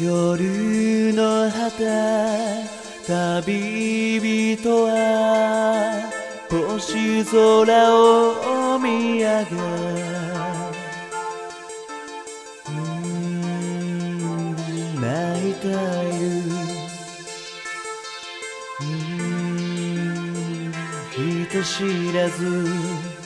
夜の旗旅人は星空を見上げ泣いている。人知らず。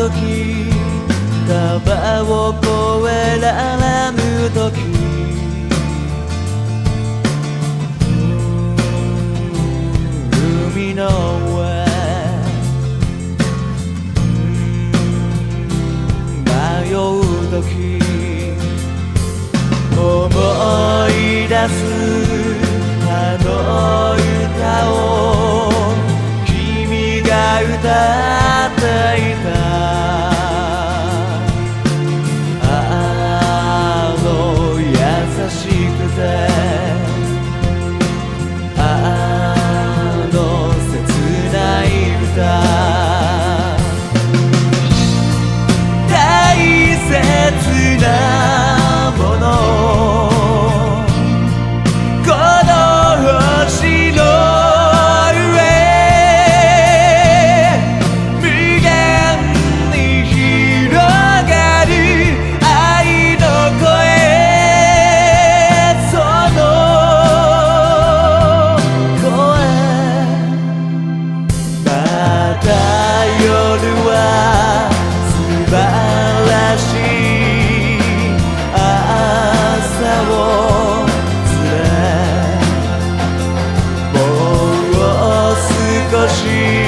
時川を越えられぬ時。迷う時。she